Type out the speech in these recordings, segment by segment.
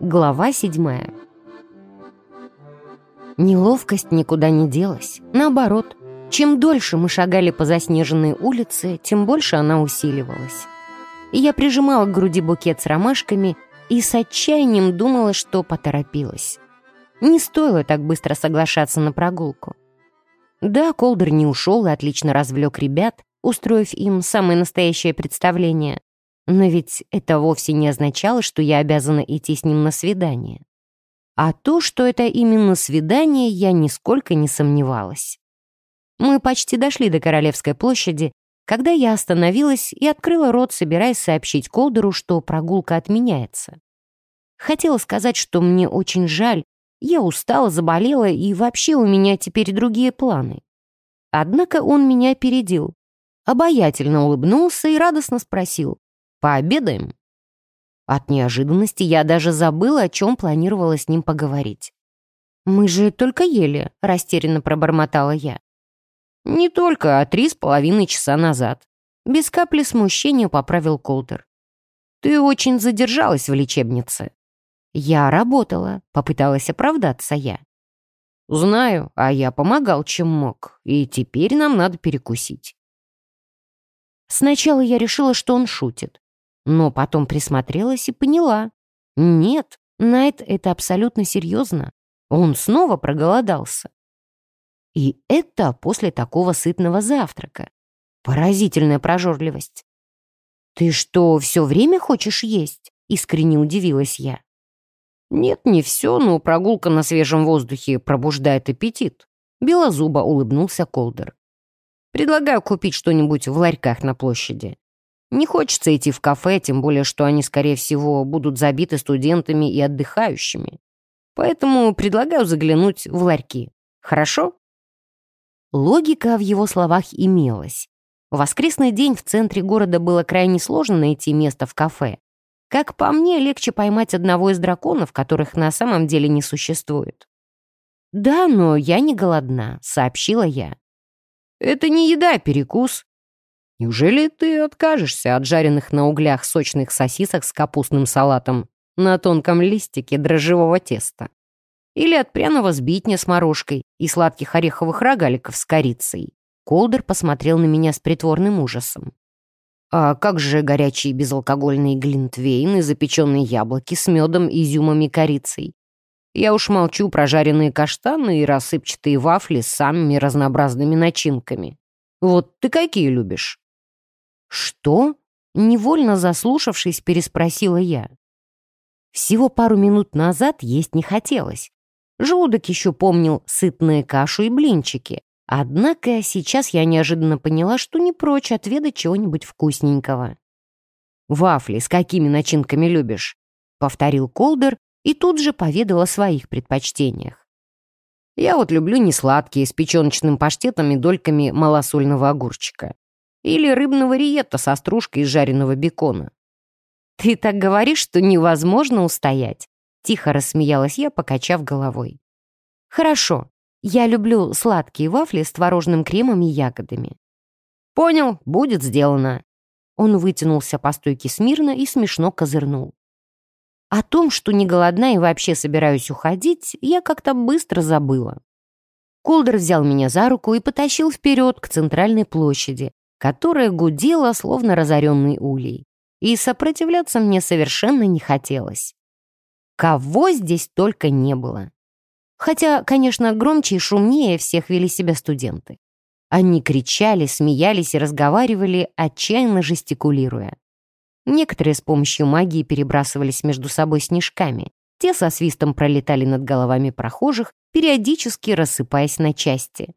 Глава седьмая Неловкость никуда не делась. Наоборот, чем дольше мы шагали по заснеженной улице, тем больше она усиливалась. И я прижимала к груди букет с ромашками и с отчаянием думала, что поторопилась. Не стоило так быстро соглашаться на прогулку. Да, Колдер не ушел и отлично развлек ребят, устроив им самое настоящее представление. Но ведь это вовсе не означало, что я обязана идти с ним на свидание. А то, что это именно свидание, я нисколько не сомневалась. Мы почти дошли до Королевской площади, когда я остановилась и открыла рот, собираясь сообщить Колдеру, что прогулка отменяется. Хотела сказать, что мне очень жаль, я устала, заболела, и вообще у меня теперь другие планы. Однако он меня опередил. Обаятельно улыбнулся и радостно спросил. «Пообедаем?» От неожиданности я даже забыла, о чем планировала с ним поговорить. «Мы же только ели», — растерянно пробормотала я. «Не только, а три с половиной часа назад». Без капли смущения поправил Колтер. «Ты очень задержалась в лечебнице». «Я работала», — попыталась оправдаться я. «Знаю, а я помогал, чем мог, и теперь нам надо перекусить». Сначала я решила, что он шутит, но потом присмотрелась и поняла. Нет, Найт это абсолютно серьезно. Он снова проголодался. И это после такого сытного завтрака. Поразительная прожорливость. «Ты что, все время хочешь есть?» — искренне удивилась я. «Нет, не все, но прогулка на свежем воздухе пробуждает аппетит», — белозубо улыбнулся Колдер. «Предлагаю купить что-нибудь в ларьках на площади. Не хочется идти в кафе, тем более, что они, скорее всего, будут забиты студентами и отдыхающими. Поэтому предлагаю заглянуть в ларьки. Хорошо?» Логика в его словах имелась. В воскресный день в центре города было крайне сложно найти место в кафе. Как по мне, легче поймать одного из драконов, которых на самом деле не существует. «Да, но я не голодна», — сообщила я. «Это не еда, а перекус. Неужели ты откажешься от жареных на углях сочных сосисок с капустным салатом на тонком листике дрожжевого теста? Или от пряного сбитня с морожкой и сладких ореховых рогаликов с корицей. Колдер посмотрел на меня с притворным ужасом. А как же горячие безалкогольные глинтвейны, запеченные яблоки с медом, изюмом и корицей? Я уж молчу про жареные каштаны и рассыпчатые вафли с самыми разнообразными начинками. Вот ты какие любишь?» «Что?» — невольно заслушавшись, переспросила я. Всего пару минут назад есть не хотелось. Желудок еще помнил сытные кашу и блинчики. Однако сейчас я неожиданно поняла, что не прочь отведать чего-нибудь вкусненького. «Вафли с какими начинками любишь?» — повторил Колдер и тут же поведал о своих предпочтениях. «Я вот люблю несладкие, с печеночным паштетом и дольками малосольного огурчика. Или рыбного риетта со стружкой из жареного бекона. «Ты так говоришь, что невозможно устоять», Тихо рассмеялась я, покачав головой. «Хорошо, я люблю сладкие вафли с творожным кремом и ягодами». «Понял, будет сделано». Он вытянулся по стойке смирно и смешно козырнул. О том, что не голодна и вообще собираюсь уходить, я как-то быстро забыла. Колдер взял меня за руку и потащил вперед к центральной площади, которая гудела, словно разоренный улей. И сопротивляться мне совершенно не хотелось. Кого здесь только не было. Хотя, конечно, громче и шумнее всех вели себя студенты. Они кричали, смеялись и разговаривали, отчаянно жестикулируя. Некоторые с помощью магии перебрасывались между собой снежками. Те со свистом пролетали над головами прохожих, периодически рассыпаясь на части.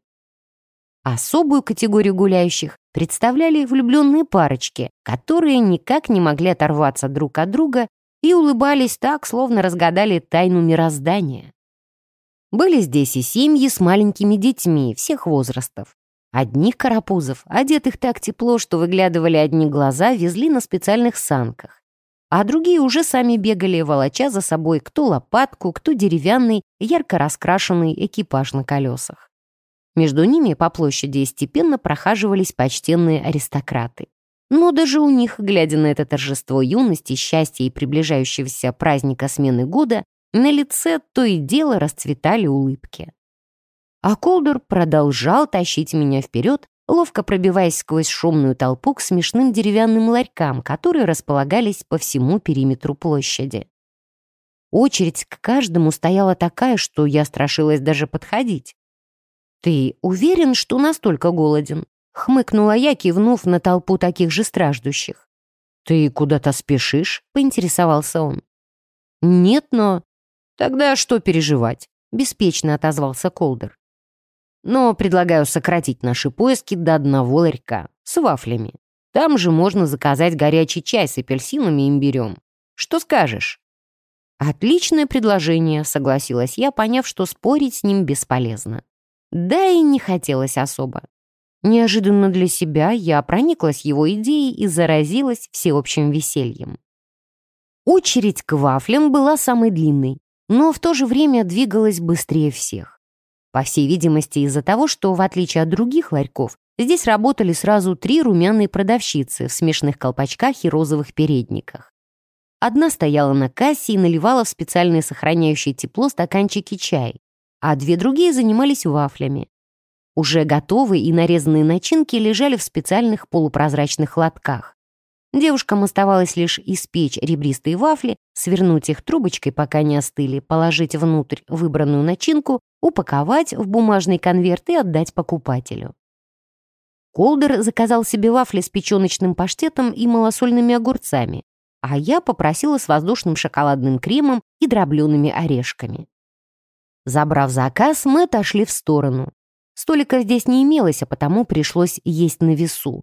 Особую категорию гуляющих представляли влюбленные парочки, которые никак не могли оторваться друг от друга и улыбались так, словно разгадали тайну мироздания. Были здесь и семьи с маленькими детьми всех возрастов. Одних карапузов, одетых так тепло, что выглядывали одни глаза, везли на специальных санках. А другие уже сами бегали, волоча за собой кто лопатку, кто деревянный, ярко раскрашенный экипаж на колесах. Между ними по площади степенно прохаживались почтенные аристократы. Но даже у них, глядя на это торжество юности, счастья и приближающегося праздника смены года, на лице то и дело расцветали улыбки. А Колдор продолжал тащить меня вперед, ловко пробиваясь сквозь шумную толпу к смешным деревянным ларькам, которые располагались по всему периметру площади. Очередь к каждому стояла такая, что я страшилась даже подходить. «Ты уверен, что настолько голоден?» — хмыкнула я, кивнув на толпу таких же страждущих. «Ты куда-то спешишь?» — поинтересовался он. «Нет, но...» «Тогда что переживать?» — беспечно отозвался Колдер. «Но предлагаю сократить наши поиски до одного ларька с вафлями. Там же можно заказать горячий чай с апельсинами и имбирем. Что скажешь?» «Отличное предложение», — согласилась я, поняв, что спорить с ним бесполезно. Да и не хотелось особо. Неожиданно для себя я прониклась его идеей и заразилась всеобщим весельем. Очередь к вафлям была самой длинной, но в то же время двигалась быстрее всех. По всей видимости, из-за того, что, в отличие от других ларьков, здесь работали сразу три румяные продавщицы в смешных колпачках и розовых передниках. Одна стояла на кассе и наливала в специальные сохраняющие тепло стаканчики чай, а две другие занимались вафлями. Уже готовые и нарезанные начинки лежали в специальных полупрозрачных лотках. Девушкам оставалось лишь испечь ребристые вафли, свернуть их трубочкой, пока не остыли, положить внутрь выбранную начинку, упаковать в бумажный конверт и отдать покупателю. Колдер заказал себе вафли с печеночным паштетом и малосольными огурцами, а я попросила с воздушным шоколадным кремом и дроблеными орешками. Забрав заказ, мы отошли в сторону. Столика здесь не имелось, а потому пришлось есть на весу.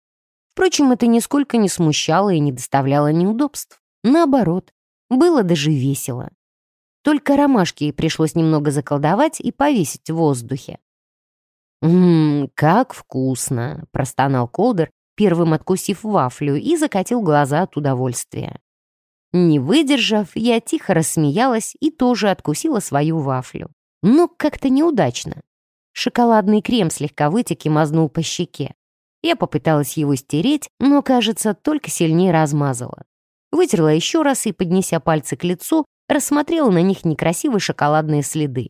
Впрочем, это нисколько не смущало и не доставляло неудобств. Наоборот, было даже весело. Только ромашки пришлось немного заколдовать и повесить в воздухе. «Ммм, как вкусно!» — простонал Колдер, первым откусив вафлю и закатил глаза от удовольствия. Не выдержав, я тихо рассмеялась и тоже откусила свою вафлю. Но как-то неудачно. Шоколадный крем слегка вытек и мазнул по щеке. Я попыталась его стереть, но, кажется, только сильнее размазала. Вытерла еще раз и, поднеся пальцы к лицу, рассмотрела на них некрасивые шоколадные следы.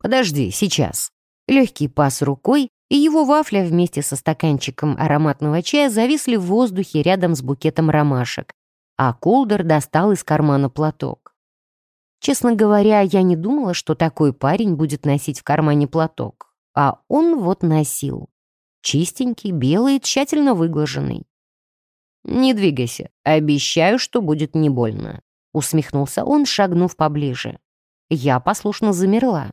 «Подожди, сейчас». Легкий пас рукой, и его вафля вместе со стаканчиком ароматного чая зависли в воздухе рядом с букетом ромашек, а Колдер достал из кармана платок. Честно говоря, я не думала, что такой парень будет носить в кармане платок. А он вот носил. Чистенький, белый, тщательно выглаженный. «Не двигайся. Обещаю, что будет не больно», — усмехнулся он, шагнув поближе. Я послушно замерла.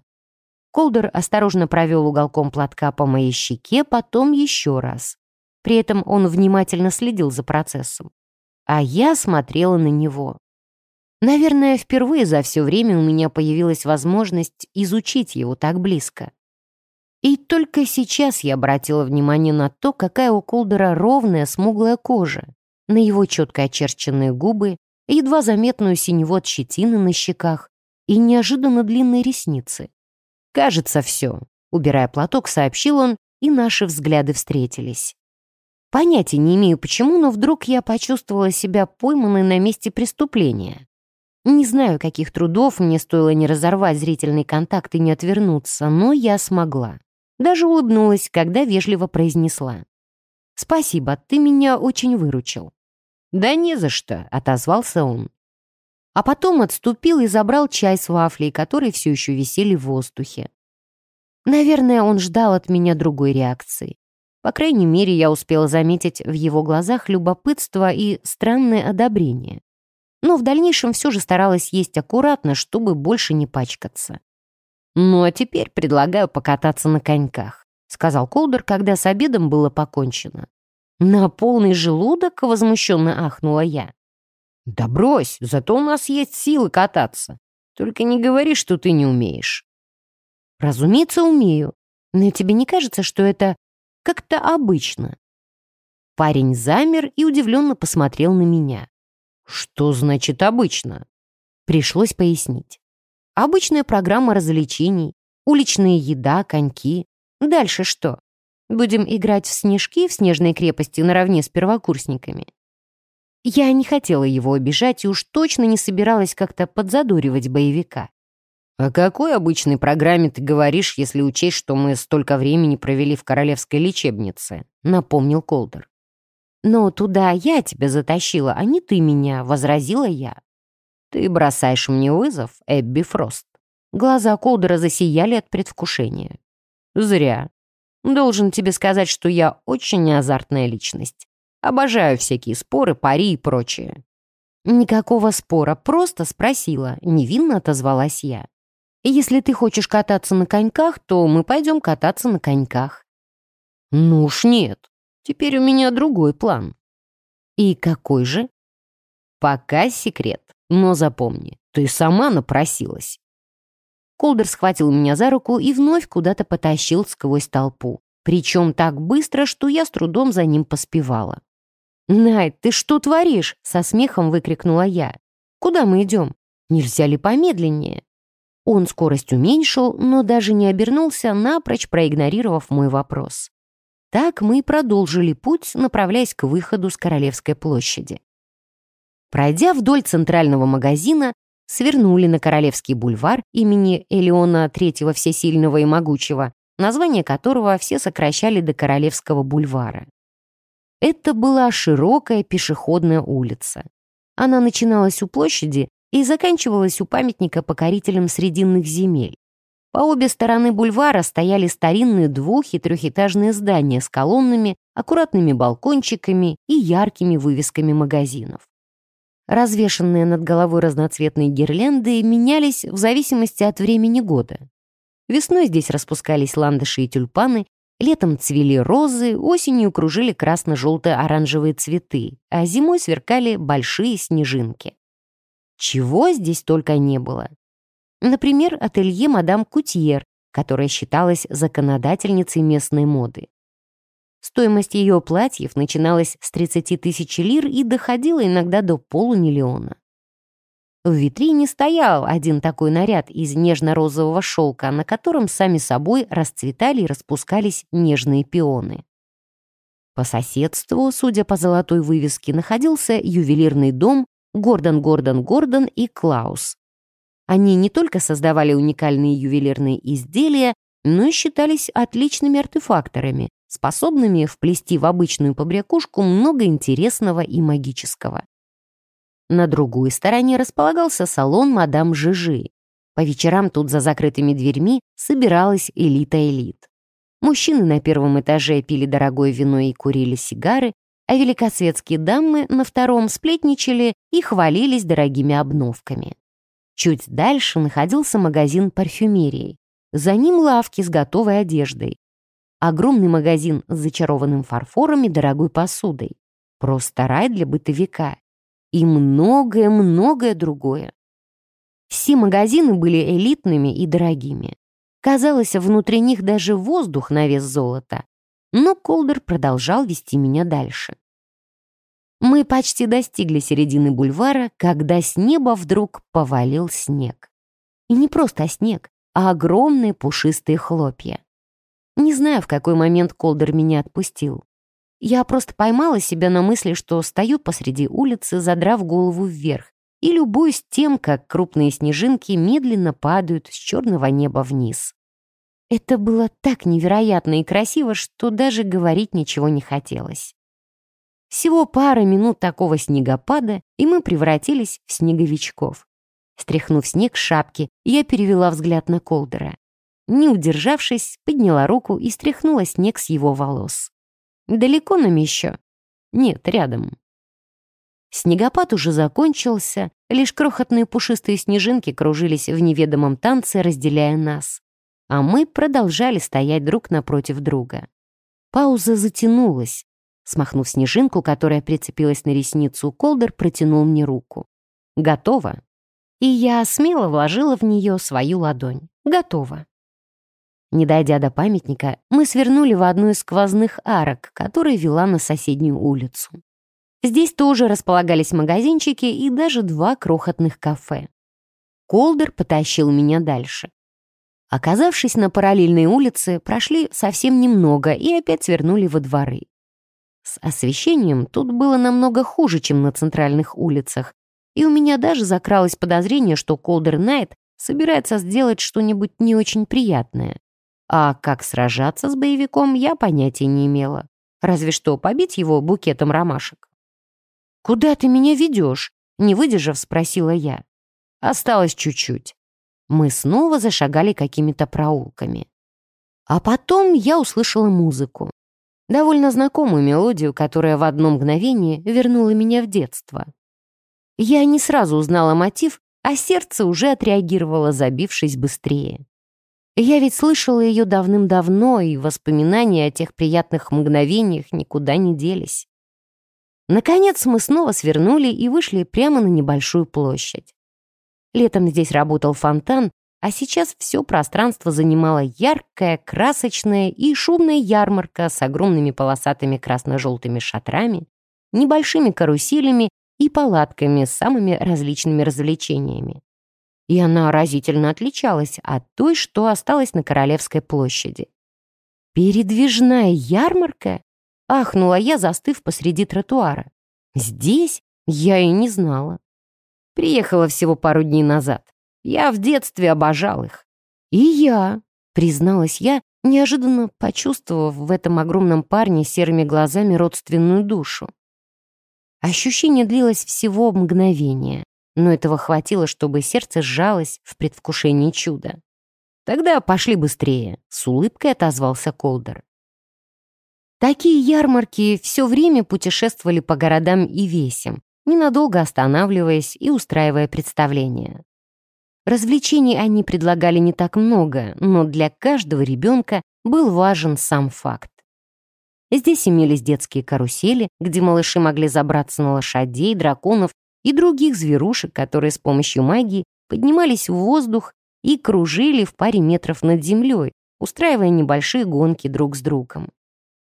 Колдер осторожно провел уголком платка по моей щеке, потом еще раз. При этом он внимательно следил за процессом. А я смотрела на него. Наверное, впервые за все время у меня появилась возможность изучить его так близко. И только сейчас я обратила внимание на то, какая у Колдера ровная смуглая кожа, на его четко очерченные губы, едва заметную синеву от щетины на щеках и неожиданно длинные ресницы. «Кажется, все», — убирая платок, сообщил он, и наши взгляды встретились. Понятия не имею почему, но вдруг я почувствовала себя пойманной на месте преступления. Не знаю, каких трудов мне стоило не разорвать зрительный контакт и не отвернуться, но я смогла. Даже улыбнулась, когда вежливо произнесла. «Спасибо, ты меня очень выручил». «Да не за что», — отозвался он. А потом отступил и забрал чай с вафлей, которые все еще висели в воздухе. Наверное, он ждал от меня другой реакции. По крайней мере, я успела заметить в его глазах любопытство и странное одобрение но в дальнейшем все же старалась есть аккуратно, чтобы больше не пачкаться. «Ну а теперь предлагаю покататься на коньках», — сказал Колдер, когда с обедом было покончено. «На полный желудок?» — возмущенно ахнула я. «Да брось, зато у нас есть силы кататься. Только не говори, что ты не умеешь». «Разумеется, умею. Но тебе не кажется, что это как-то обычно?» Парень замер и удивленно посмотрел на меня. Что значит обычно? Пришлось пояснить. Обычная программа развлечений, уличная еда, коньки. Дальше что? Будем играть в снежки в снежной крепости наравне с первокурсниками. Я не хотела его обижать и уж точно не собиралась как-то подзадоривать боевика. «О какой обычной программе ты говоришь, если учесть, что мы столько времени провели в королевской лечебнице?» — напомнил Колдер. «Но туда я тебя затащила, а не ты меня», — возразила я. «Ты бросаешь мне вызов, Эбби Фрост». Глаза Колдера засияли от предвкушения. «Зря. Должен тебе сказать, что я очень азартная личность. Обожаю всякие споры, пари и прочее». «Никакого спора, просто спросила», — невинно отозвалась я. «Если ты хочешь кататься на коньках, то мы пойдем кататься на коньках». «Ну уж нет. Теперь у меня другой план». «И какой же?» «Пока секрет, но запомни, ты сама напросилась». Колдер схватил меня за руку и вновь куда-то потащил сквозь толпу. Причем так быстро, что я с трудом за ним поспевала. «Найт, ты что творишь?» — со смехом выкрикнула я. «Куда мы идем? Нельзя ли помедленнее?» Он скорость уменьшил, но даже не обернулся, напрочь проигнорировав мой вопрос. Так мы продолжили путь, направляясь к выходу с Королевской площади. Пройдя вдоль центрального магазина, свернули на Королевский бульвар имени Элеона III Всесильного и Могучего, название которого все сокращали до Королевского бульвара. Это была широкая пешеходная улица. Она начиналась у площади и заканчивалась у памятника покорителям Срединных земель. По обе стороны бульвара стояли старинные двух- и трехэтажные здания с колоннами, аккуратными балкончиками и яркими вывесками магазинов. Развешенные над головой разноцветные гирлянды менялись в зависимости от времени года. Весной здесь распускались ландыши и тюльпаны, Летом цвели розы, осенью кружили красно-желто-оранжевые цветы, а зимой сверкали большие снежинки. Чего здесь только не было. Например, ателье мадам Кутьер, которая считалась законодательницей местной моды. Стоимость ее платьев начиналась с 30 тысяч лир и доходила иногда до полумиллиона. В витрине стоял один такой наряд из нежно-розового шелка, на котором сами собой расцветали и распускались нежные пионы. По соседству, судя по золотой вывеске, находился ювелирный дом Гордон, Гордон, Гордон и Клаус. Они не только создавали уникальные ювелирные изделия, но и считались отличными артефакторами, способными вплести в обычную побрякушку много интересного и магического. На другой стороне располагался салон мадам Жижи. По вечерам тут за закрытыми дверьми собиралась элита элит. Мужчины на первом этаже пили дорогое вино и курили сигары, а великосветские дамы на втором сплетничали и хвалились дорогими обновками. Чуть дальше находился магазин парфюмерии. За ним лавки с готовой одеждой. Огромный магазин с зачарованным фарфором и дорогой посудой. Просто рай для бытовика и многое-многое другое. Все магазины были элитными и дорогими. Казалось, внутри них даже воздух на вес золота. Но Колдер продолжал вести меня дальше. Мы почти достигли середины бульвара, когда с неба вдруг повалил снег. И не просто снег, а огромные пушистые хлопья. Не знаю, в какой момент Колдер меня отпустил. Я просто поймала себя на мысли, что стою посреди улицы, задрав голову вверх, и любуюсь тем, как крупные снежинки медленно падают с черного неба вниз. Это было так невероятно и красиво, что даже говорить ничего не хотелось. Всего пара минут такого снегопада, и мы превратились в снеговичков. Стряхнув снег с шапки, я перевела взгляд на Колдера. Не удержавшись, подняла руку и стряхнула снег с его волос. Далеко нам еще? Нет, рядом. Снегопад уже закончился, лишь крохотные пушистые снежинки кружились в неведомом танце, разделяя нас. А мы продолжали стоять друг напротив друга. Пауза затянулась. Смахнув снежинку, которая прицепилась на ресницу, Колдер протянул мне руку. «Готово?» И я смело вложила в нее свою ладонь. «Готово». Не дойдя до памятника, мы свернули в одну из сквозных арок, которая вела на соседнюю улицу. Здесь тоже располагались магазинчики и даже два крохотных кафе. Колдер потащил меня дальше. Оказавшись на параллельной улице, прошли совсем немного и опять свернули во дворы. С освещением тут было намного хуже, чем на центральных улицах, и у меня даже закралось подозрение, что Колдер Найт собирается сделать что-нибудь не очень приятное. А как сражаться с боевиком, я понятия не имела. Разве что побить его букетом ромашек. «Куда ты меня ведешь?» — не выдержав, спросила я. «Осталось чуть-чуть». Мы снова зашагали какими-то проулками. А потом я услышала музыку. Довольно знакомую мелодию, которая в одно мгновение вернула меня в детство. Я не сразу узнала мотив, а сердце уже отреагировало, забившись быстрее. Я ведь слышала ее давным-давно, и воспоминания о тех приятных мгновениях никуда не делись. Наконец мы снова свернули и вышли прямо на небольшую площадь. Летом здесь работал фонтан, а сейчас все пространство занимала яркая, красочная и шумная ярмарка с огромными полосатыми красно-желтыми шатрами, небольшими каруселями и палатками с самыми различными развлечениями. И она разительно отличалась от той, что осталась на Королевской площади. «Передвижная ярмарка?» — ахнула я, застыв посреди тротуара. «Здесь? Я и не знала. Приехала всего пару дней назад. Я в детстве обожал их». «И я», — призналась я, неожиданно почувствовав в этом огромном парне серыми глазами родственную душу. Ощущение длилось всего мгновение, но этого хватило, чтобы сердце сжалось в предвкушении чуда. «Тогда пошли быстрее», — с улыбкой отозвался Колдер. Такие ярмарки все время путешествовали по городам и весям, ненадолго останавливаясь и устраивая представления. Развлечений они предлагали не так много, но для каждого ребенка был важен сам факт. Здесь имелись детские карусели, где малыши могли забраться на лошадей, драконов и других зверушек, которые с помощью магии поднимались в воздух и кружили в паре метров над землей, устраивая небольшие гонки друг с другом.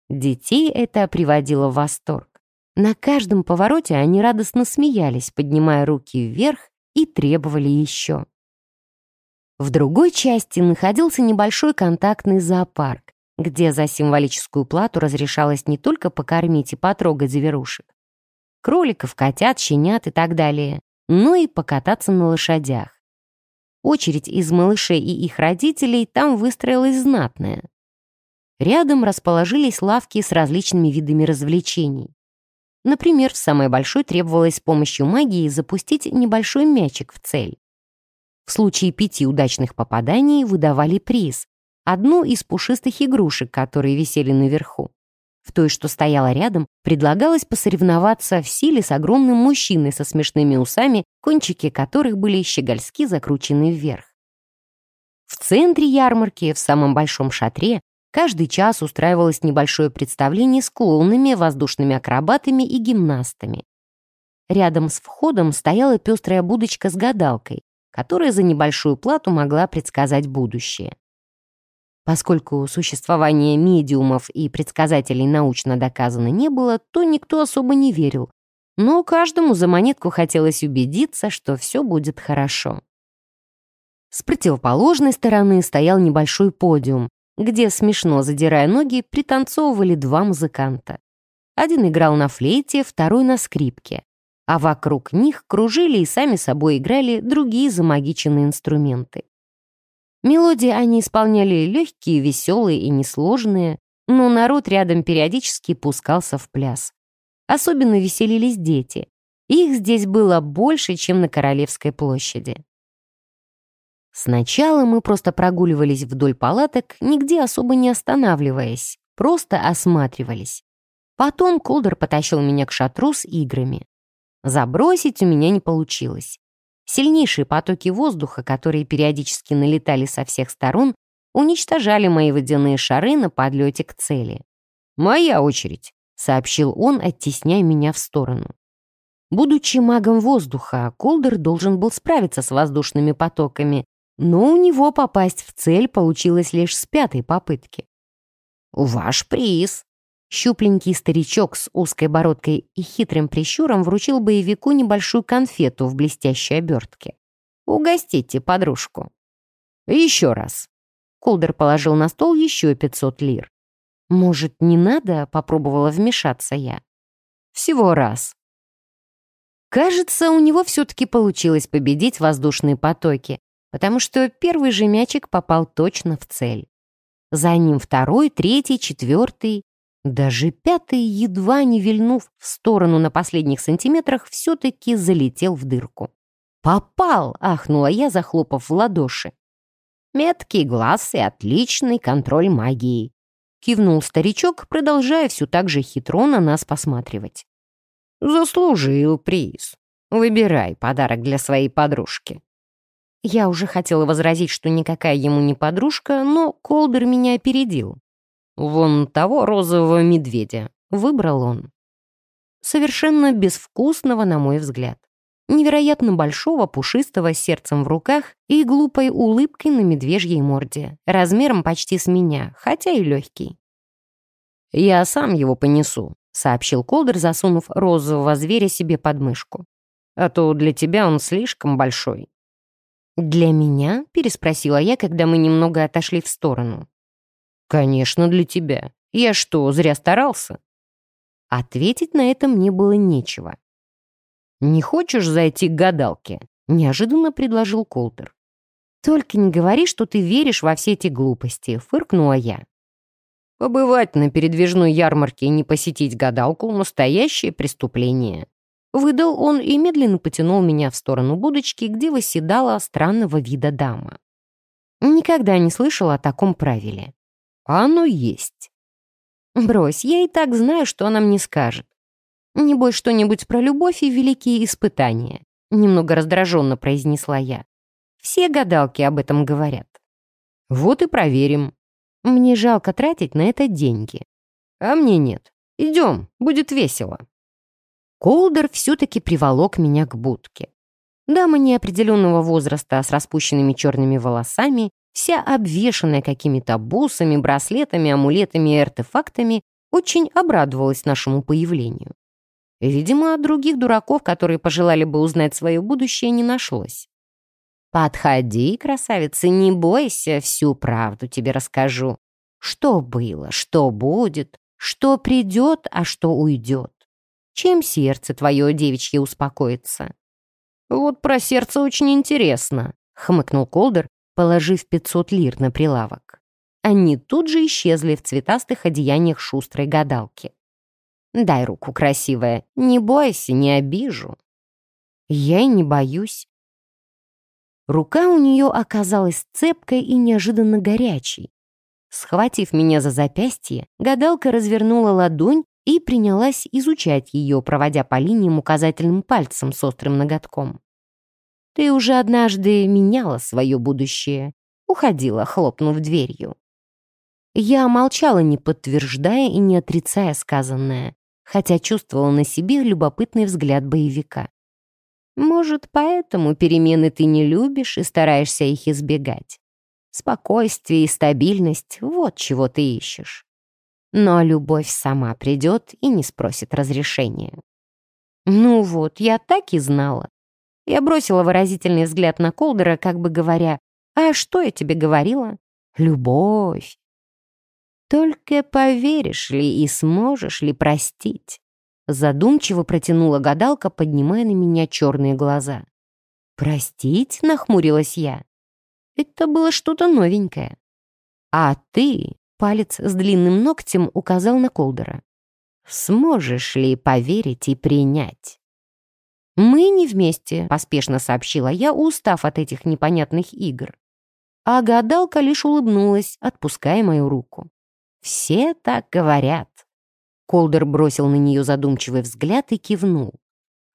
Детей это приводило в восторг. На каждом повороте они радостно смеялись, поднимая руки вверх и требовали еще. В другой части находился небольшой контактный зоопарк, где за символическую плату разрешалось не только покормить и потрогать зверушек, кроликов, котят, щенят и так далее, но и покататься на лошадях. Очередь из малышей и их родителей там выстроилась знатная. Рядом расположились лавки с различными видами развлечений. Например, самой большой требовалось с помощью магии запустить небольшой мячик в цель. В случае пяти удачных попаданий выдавали приз одну из пушистых игрушек, которые висели наверху. В той, что стояла рядом, предлагалось посоревноваться в силе с огромным мужчиной со смешными усами, кончики которых были щегольски закручены вверх. В центре ярмарки, в самом большом шатре, каждый час устраивалось небольшое представление с клоунами, воздушными акробатами и гимнастами. Рядом с входом стояла пестрая будочка с гадалкой, которая за небольшую плату могла предсказать будущее. Поскольку существование медиумов и предсказателей научно доказано не было, то никто особо не верил. Но каждому за монетку хотелось убедиться, что все будет хорошо. С противоположной стороны стоял небольшой подиум, где, смешно задирая ноги, пританцовывали два музыканта. Один играл на флейте, второй на скрипке. А вокруг них кружили и сами собой играли другие замагиченные инструменты. Мелодии они исполняли легкие, веселые и несложные, но народ рядом периодически пускался в пляс. Особенно веселились дети. Их здесь было больше, чем на Королевской площади. Сначала мы просто прогуливались вдоль палаток, нигде особо не останавливаясь, просто осматривались. Потом Колдер потащил меня к шатру с играми. Забросить у меня не получилось. Сильнейшие потоки воздуха, которые периодически налетали со всех сторон, уничтожали мои водяные шары на подлете к цели. «Моя очередь», — сообщил он, оттесняя меня в сторону. Будучи магом воздуха, Колдер должен был справиться с воздушными потоками, но у него попасть в цель получилось лишь с пятой попытки. «Ваш приз!» Щупленький старичок с узкой бородкой и хитрым прищуром вручил боевику небольшую конфету в блестящей обертке. «Угостите подружку». «Еще раз», Колдер положил на стол еще 500 лир. «Может, не надо?» — попробовала вмешаться я. «Всего раз». Кажется, у него все-таки получилось победить воздушные потоки, потому что первый же мячик попал точно в цель. За ним второй, третий, четвертый. Даже пятый, едва не вильнув в сторону на последних сантиметрах, все-таки залетел в дырку. «Попал!» — ахнула я, захлопав в ладоши. «Меткий глаз и отличный контроль магии», — кивнул старичок, продолжая все так же хитро на нас посматривать. «Заслужил приз. Выбирай подарок для своей подружки». Я уже хотела возразить, что никакая ему не подружка, но Колдер меня опередил. «Вон того розового медведя», — выбрал он. Совершенно безвкусного, на мой взгляд. Невероятно большого, пушистого, с сердцем в руках и глупой улыбкой на медвежьей морде, размером почти с меня, хотя и легкий. «Я сам его понесу», — сообщил Колдер, засунув розового зверя себе под мышку. «А то для тебя он слишком большой». «Для меня?» — переспросила я, когда мы немного отошли в сторону. «Конечно, для тебя. Я что, зря старался?» Ответить на это мне было нечего. «Не хочешь зайти к гадалке?» — неожиданно предложил Колтер. «Только не говори, что ты веришь во все эти глупости», — фыркнула я. «Побывать на передвижной ярмарке и не посетить гадалку — настоящее преступление», Выдал он и медленно потянул меня в сторону будочки, где восседала странного вида дама. Никогда не слышала о таком правиле. А оно есть. Брось, я и так знаю, что она мне скажет. Небось, что-нибудь про любовь и великие испытания. Немного раздраженно произнесла я. Все гадалки об этом говорят. Вот и проверим. Мне жалко тратить на это деньги. А мне нет. Идем, будет весело. Колдер все-таки приволок меня к будке. Дама неопределенного возраста с распущенными черными волосами, вся обвешанная какими-то бусами, браслетами, амулетами и артефактами, очень обрадовалась нашему появлению. Видимо, других дураков, которые пожелали бы узнать свое будущее, не нашлось. «Подходи, красавица, не бойся, всю правду тебе расскажу. Что было, что будет, что придет, а что уйдет чем сердце твое девичье успокоится. «Вот про сердце очень интересно», — хмыкнул Колдер, положив 500 лир на прилавок. Они тут же исчезли в цветастых одеяниях шустрой гадалки. «Дай руку, красивая, не бойся, не обижу». «Я и не боюсь». Рука у нее оказалась цепкой и неожиданно горячей. Схватив меня за запястье, гадалка развернула ладонь и принялась изучать ее, проводя по линиям указательным пальцем с острым ноготком. «Ты уже однажды меняла свое будущее», уходила, хлопнув дверью. Я молчала, не подтверждая и не отрицая сказанное, хотя чувствовала на себе любопытный взгляд боевика. «Может, поэтому перемены ты не любишь и стараешься их избегать? Спокойствие и стабильность — вот чего ты ищешь. Но любовь сама придет и не спросит разрешения. Ну вот, я так и знала. Я бросила выразительный взгляд на Колдера, как бы говоря, «А что я тебе говорила? Любовь!» «Только поверишь ли и сможешь ли простить?» Задумчиво протянула гадалка, поднимая на меня черные глаза. «Простить?» — нахмурилась я. Это было что-то новенькое. «А ты Палец с длинным ногтем указал на Колдера. «Сможешь ли поверить и принять?» «Мы не вместе», — поспешно сообщила я, устав от этих непонятных игр. А гадалка лишь улыбнулась, отпуская мою руку. «Все так говорят». Колдер бросил на нее задумчивый взгляд и кивнул.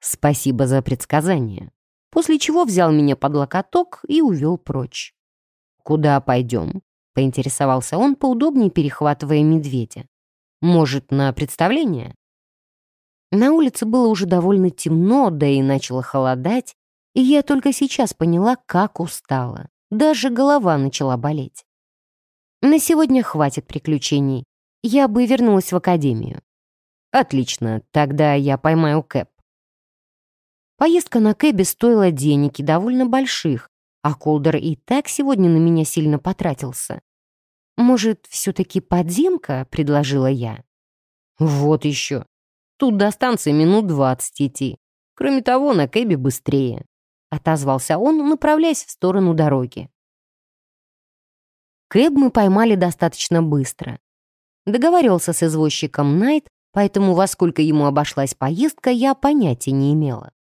«Спасибо за предсказание». После чего взял меня под локоток и увел прочь. «Куда пойдем?» Поинтересовался он, поудобнее перехватывая медведя. «Может, на представление?» На улице было уже довольно темно, да и начало холодать, и я только сейчас поняла, как устала. Даже голова начала болеть. На сегодня хватит приключений. Я бы вернулась в академию. Отлично, тогда я поймаю Кэп. Поездка на Кэбе стоила денег и довольно больших, а Колдер и так сегодня на меня сильно потратился. «Может, все-таки подземка?» — предложила я. «Вот еще. Тут до станции минут двадцать идти. Кроме того, на кэбе быстрее», — отозвался он, направляясь в сторону дороги. Кэб мы поймали достаточно быстро. Договаривался с извозчиком Найт, поэтому во сколько ему обошлась поездка, я понятия не имела.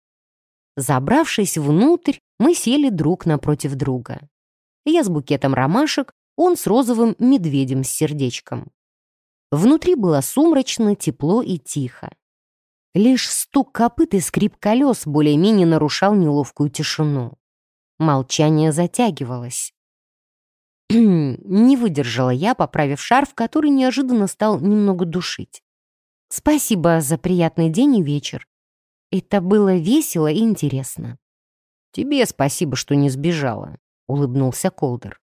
Забравшись внутрь, мы сели друг напротив друга. Я с букетом ромашек, он с розовым медведем с сердечком. Внутри было сумрачно, тепло и тихо. Лишь стук копыт и скрип колес более-менее нарушал неловкую тишину. Молчание затягивалось. Не выдержала я, поправив шарф, который неожиданно стал немного душить. «Спасибо за приятный день и вечер. Это было весело и интересно». «Тебе спасибо, что не сбежала», — улыбнулся Колдер.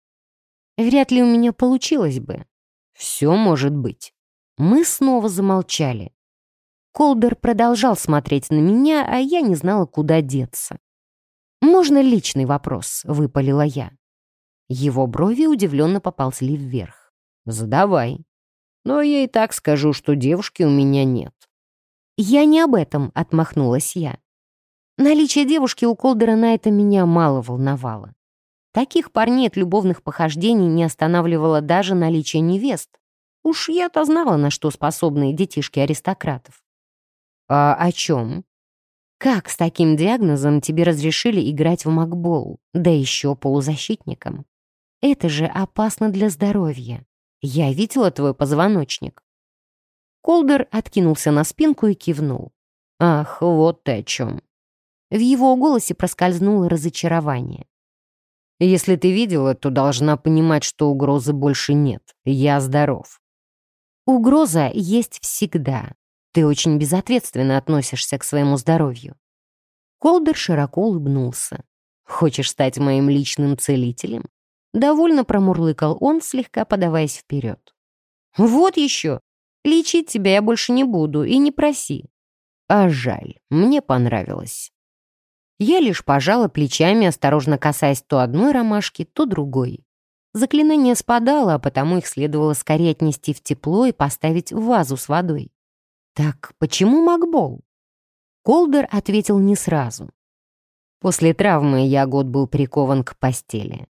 Вряд ли у меня получилось бы. Все может быть. Мы снова замолчали. Колдер продолжал смотреть на меня, а я не знала, куда деться. «Можно личный вопрос?» — выпалила я. Его брови удивленно поползли вверх. «Задавай. Но я и так скажу, что девушки у меня нет». «Я не об этом», — отмахнулась я. Наличие девушки у Колдера Найта меня мало волновало. Таких парней от любовных похождений не останавливало даже наличие невест. Уж я-то знала, на что способны детишки аристократов. «А о чем?» «Как с таким диагнозом тебе разрешили играть в макбол, да еще полузащитником? Это же опасно для здоровья. Я видела твой позвоночник». Колдер откинулся на спинку и кивнул. «Ах, вот ты о чем». В его голосе проскользнуло разочарование. Если ты видела, то должна понимать, что угрозы больше нет. Я здоров. Угроза есть всегда. Ты очень безответственно относишься к своему здоровью. Колдер широко улыбнулся. Хочешь стать моим личным целителем? Довольно промурлыкал он, слегка подаваясь вперед. Вот еще. Лечить тебя я больше не буду, и не проси. А жаль, мне понравилось. Я лишь пожала плечами, осторожно касаясь то одной ромашки, то другой. Заклинание спадало, а потому их следовало скорее отнести в тепло и поставить в вазу с водой. «Так почему Макбол?» Колдер ответил не сразу. После травмы я год был прикован к постели.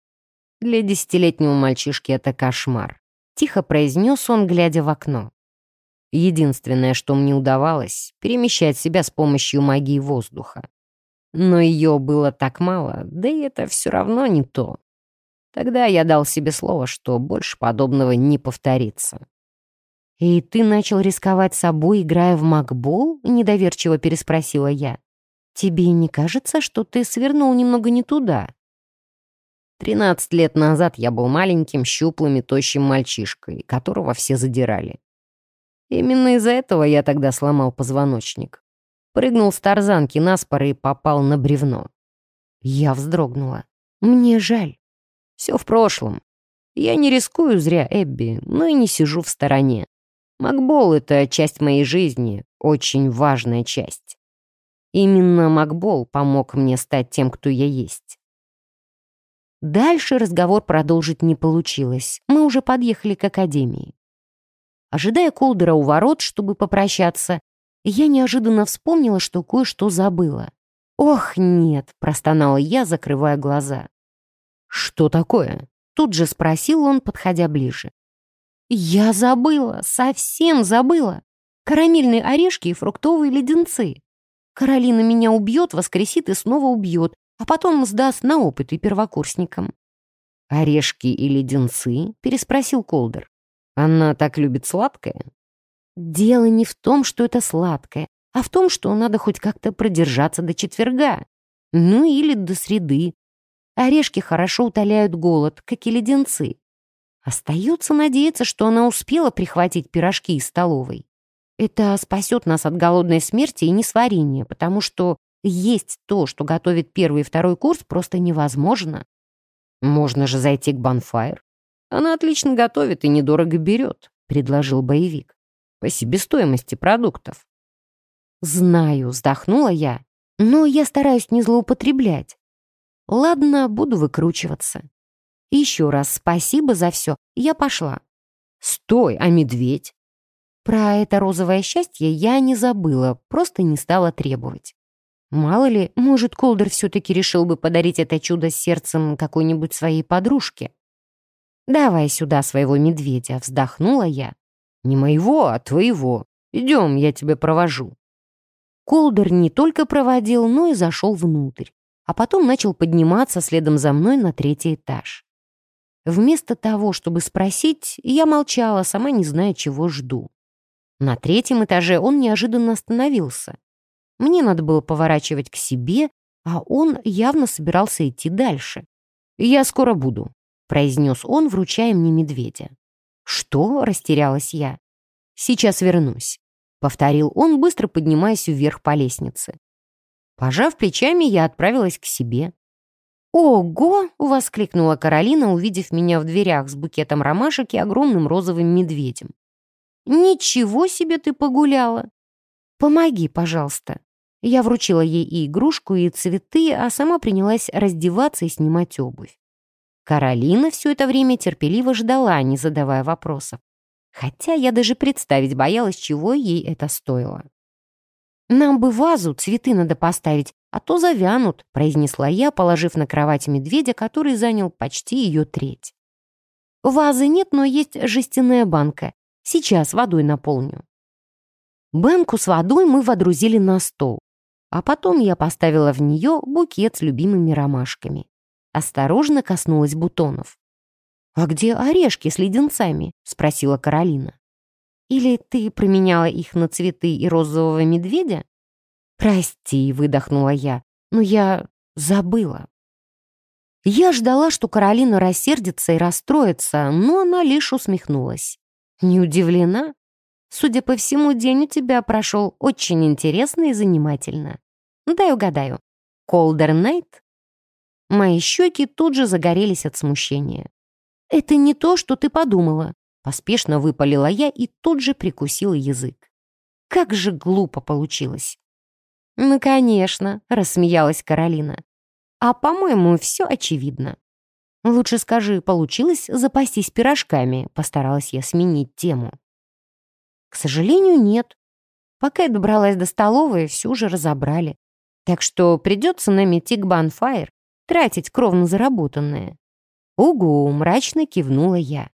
Для десятилетнего мальчишки это кошмар. Тихо произнес он, глядя в окно. Единственное, что мне удавалось, перемещать себя с помощью магии воздуха. Но ее было так мало, да и это все равно не то. Тогда я дал себе слово, что больше подобного не повторится. «И ты начал рисковать собой, играя в макбол?» — недоверчиво переспросила я. «Тебе не кажется, что ты свернул немного не туда?» Тринадцать лет назад я был маленьким, щуплым и тощим мальчишкой, которого все задирали. Именно из-за этого я тогда сломал позвоночник. Прыгнул с тарзанки на спор и попал на бревно. Я вздрогнула. Мне жаль. Все в прошлом. Я не рискую зря, Эбби, но и не сижу в стороне. Макбол — это часть моей жизни, очень важная часть. Именно Макбол помог мне стать тем, кто я есть. Дальше разговор продолжить не получилось. Мы уже подъехали к академии. Ожидая Колдера у ворот, чтобы попрощаться, я неожиданно вспомнила, что кое-что забыла. «Ох, нет!» — простонала я, закрывая глаза. «Что такое?» — тут же спросил он, подходя ближе. «Я забыла, совсем забыла. Карамельные орешки и фруктовые леденцы. Каролина меня убьет, воскресит и снова убьет, а потом сдаст на опыт и первокурсникам». «Орешки и леденцы?» — переспросил Колдер. «Она так любит сладкое?» Дело не в том, что это сладкое, а в том, что надо хоть как-то продержаться до четверга. Ну или до среды. Орешки хорошо утоляют голод, как и леденцы. Остается надеяться, что она успела прихватить пирожки из столовой. Это спасет нас от голодной смерти и несварения, потому что есть то, что готовит первый и второй курс, просто невозможно. Можно же зайти к Банфайр. Она отлично готовит и недорого берет, предложил боевик по себестоимости продуктов. «Знаю», — вздохнула я, — «но я стараюсь не злоупотреблять. Ладно, буду выкручиваться. Еще раз спасибо за все, я пошла. «Стой, а медведь?» Про это розовое счастье я не забыла, просто не стала требовать. Мало ли, может, Колдер все-таки решил бы подарить это чудо сердцем какой-нибудь своей подружке. «Давай сюда своего медведя», — вздохнула я. «Не моего, а твоего. Идем, я тебя провожу». Колдер не только проводил, но и зашел внутрь, а потом начал подниматься следом за мной на третий этаж. Вместо того, чтобы спросить, я молчала, сама не зная, чего жду. На третьем этаже он неожиданно остановился. Мне надо было поворачивать к себе, а он явно собирался идти дальше. «Я скоро буду», — произнес он, вручая мне медведя. «Что?» — растерялась я. «Сейчас вернусь», — повторил он, быстро поднимаясь вверх по лестнице. Пожав плечами, я отправилась к себе. «Ого!» — воскликнула Каролина, увидев меня в дверях с букетом ромашек и огромным розовым медведем. «Ничего себе ты погуляла! Помоги, пожалуйста!» Я вручила ей и игрушку, и цветы, а сама принялась раздеваться и снимать обувь. Каролина все это время терпеливо ждала, не задавая вопросов. Хотя я даже представить боялась, чего ей это стоило. «Нам бы вазу, цветы надо поставить, а то завянут», произнесла я, положив на кровать медведя, который занял почти ее треть. «Вазы нет, но есть жестяная банка. Сейчас водой наполню». Банку с водой мы водрузили на стол, а потом я поставила в нее букет с любимыми ромашками. Осторожно коснулась бутонов. «А где орешки с леденцами?» — спросила Каролина. «Или ты променяла их на цветы и розового медведя?» «Прости», — выдохнула я, — «но я забыла». Я ждала, что Каролина рассердится и расстроится, но она лишь усмехнулась. «Не удивлена? Судя по всему, день у тебя прошел очень интересно и занимательно. Дай угадаю. Колдер Найт?» Мои щеки тут же загорелись от смущения. «Это не то, что ты подумала», — поспешно выпалила я и тут же прикусила язык. Как же глупо получилось. «Ну, конечно», — рассмеялась Каролина. «А, по-моему, все очевидно». «Лучше скажи, получилось запастись пирожками?» — постаралась я сменить тему. «К сожалению, нет. Пока я добралась до столовой, все уже разобрали. Так что придется нам идти к Банфайр, тратить кровно заработанное». «Угу», — мрачно кивнула я.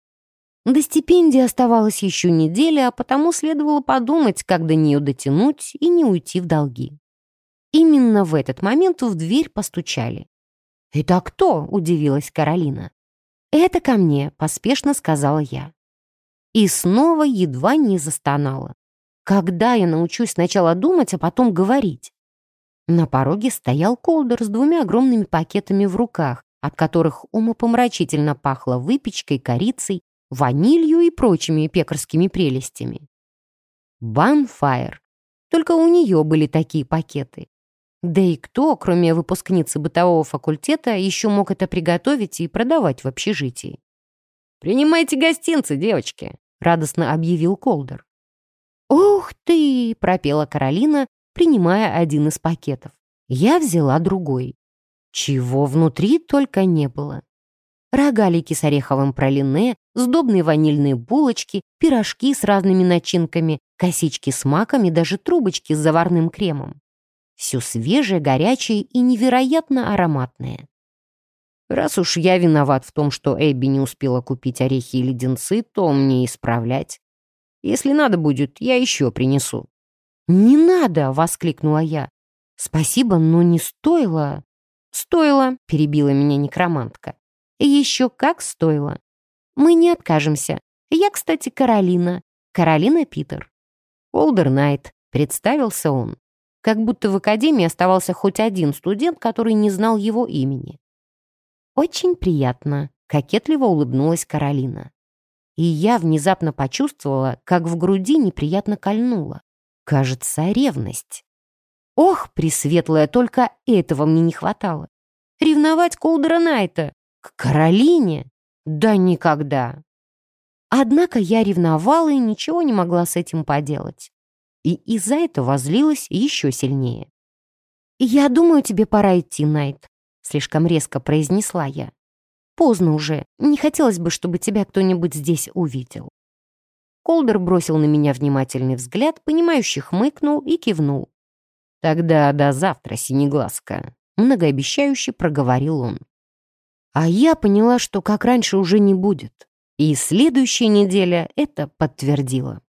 До стипендии оставалась еще неделя, а потому следовало подумать, как до нее дотянуть и не уйти в долги. Именно в этот момент в дверь постучали. «Это кто?» — удивилась Каролина. «Это ко мне», — поспешно сказала я. И снова едва не застонала. Когда я научусь сначала думать, а потом говорить? На пороге стоял Колдер с двумя огромными пакетами в руках, от которых умопомрачительно пахло выпечкой, корицей, ванилью и прочими пекарскими прелестями. Банфайр. Только у нее были такие пакеты. Да и кто, кроме выпускницы бытового факультета, еще мог это приготовить и продавать в общежитии? «Принимайте гостинцы, девочки», — радостно объявил Колдер. «Ух ты!» — пропела Каролина, принимая один из пакетов. Я взяла другой. Чего внутри только не было. Рогалики с ореховым пролине, сдобные ванильные булочки, пирожки с разными начинками, косички с маком и даже трубочки с заварным кремом. Все свежее, горячее и невероятно ароматное. Раз уж я виноват в том, что Эбби не успела купить орехи и леденцы, то мне исправлять. Если надо будет, я еще принесу». «Не надо!» — воскликнула я. «Спасибо, но не стоило». «Стоило», — перебила меня некромантка. «И еще как стоило. Мы не откажемся. Я, кстати, Каролина. Каролина Питер». «Олдер Найт», — представился он как будто в академии оставался хоть один студент, который не знал его имени. «Очень приятно», — кокетливо улыбнулась Каролина. И я внезапно почувствовала, как в груди неприятно кольнуло. Кажется, ревность. Ох, пресветлая, только этого мне не хватало. Ревновать Колдера Найта к Каролине? Да никогда. Однако я ревновала и ничего не могла с этим поделать и из-за этого злилась еще сильнее. «Я думаю, тебе пора идти, Найт», — слишком резко произнесла я. «Поздно уже. Не хотелось бы, чтобы тебя кто-нибудь здесь увидел». Колдер бросил на меня внимательный взгляд, понимающий хмыкнул и кивнул. «Тогда до завтра, Синеглазка», — многообещающе проговорил он. А я поняла, что как раньше уже не будет. И следующая неделя это подтвердила.